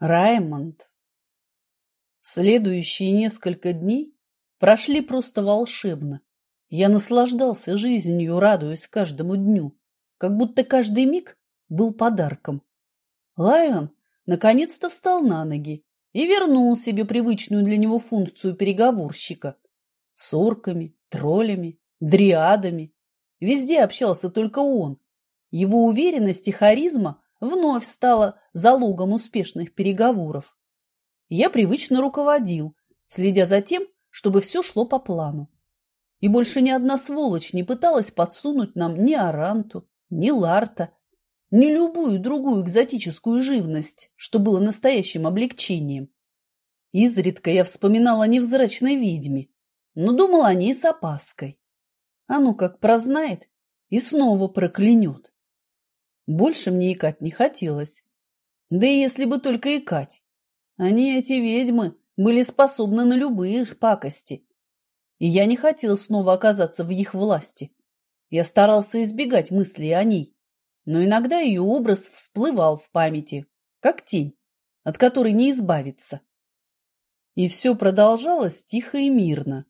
Раймонд. Следующие несколько дней прошли просто волшебно. Я наслаждался жизнью, радуясь каждому дню, как будто каждый миг был подарком. Лайон наконец-то встал на ноги и вернул себе привычную для него функцию переговорщика. С орками, троллями, дриадами. Везде общался только он. Его уверенность и харизма вновь стала залогом успешных переговоров. Я привычно руководил, следя за тем, чтобы все шло по плану. И больше ни одна сволочь не пыталась подсунуть нам ни Аранту, ни Ларта, ни любую другую экзотическую живность, что было настоящим облегчением. Изредка я вспоминала о невзрачной ведьме, но думала о ней с опаской. А ну как прознает и снова проклянет. Больше мне икать не хотелось. Да и если бы только икать. Они, эти ведьмы, были способны на любые пакости. И я не хотел снова оказаться в их власти. Я старался избегать мыслей о ней. Но иногда ее образ всплывал в памяти, как тень, от которой не избавиться. И все продолжалось тихо и мирно,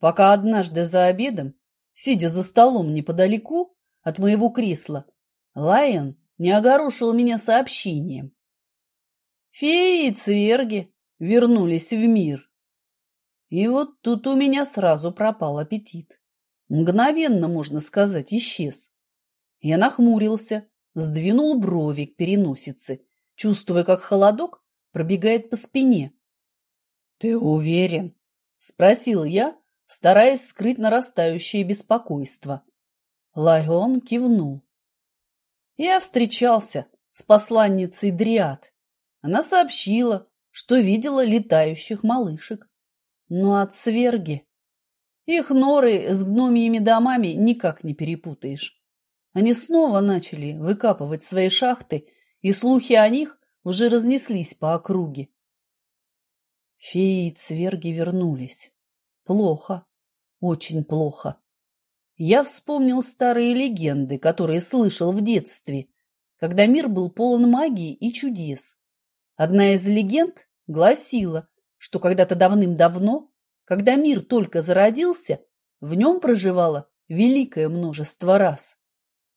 пока однажды за обедом, сидя за столом неподалеку от моего кресла, Лайон не огорошил меня сообщением. Феи и цверги вернулись в мир. И вот тут у меня сразу пропал аппетит. Мгновенно, можно сказать, исчез. Я нахмурился, сдвинул брови к переносице, чувствуя, как холодок пробегает по спине. — Ты уверен? — спросил я, стараясь скрыть нарастающее беспокойство. Лайон кивнул. Я встречался с посланницей Дриад. Она сообщила, что видела летающих малышек. Но от сверги... Их норы с гномьими домами никак не перепутаешь. Они снова начали выкапывать свои шахты, и слухи о них уже разнеслись по округе. Феи и цверги вернулись. Плохо, очень плохо. Я вспомнил старые легенды, которые слышал в детстве, когда мир был полон магии и чудес. Одна из легенд гласила, что когда-то давным-давно, когда мир только зародился, в нем проживало великое множество рас.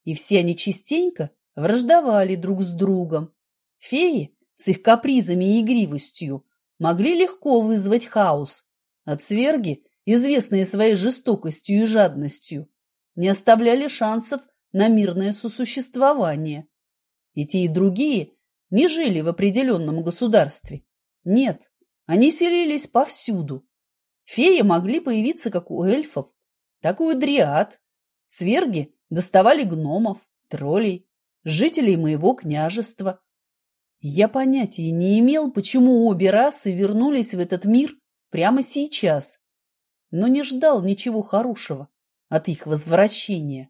И все они частенько враждовали друг с другом. Феи с их капризами и игривостью могли легко вызвать хаос, а цверги известные своей жестокостью и жадностью, не оставляли шансов на мирное сосуществование. И те, и другие не жили в определенном государстве. Нет, они селились повсюду. Феи могли появиться как у эльфов, так и у дриад. Сверги доставали гномов, троллей, жителей моего княжества. Я понятия не имел, почему обе расы вернулись в этот мир прямо сейчас но не ждал ничего хорошего от их возвращения.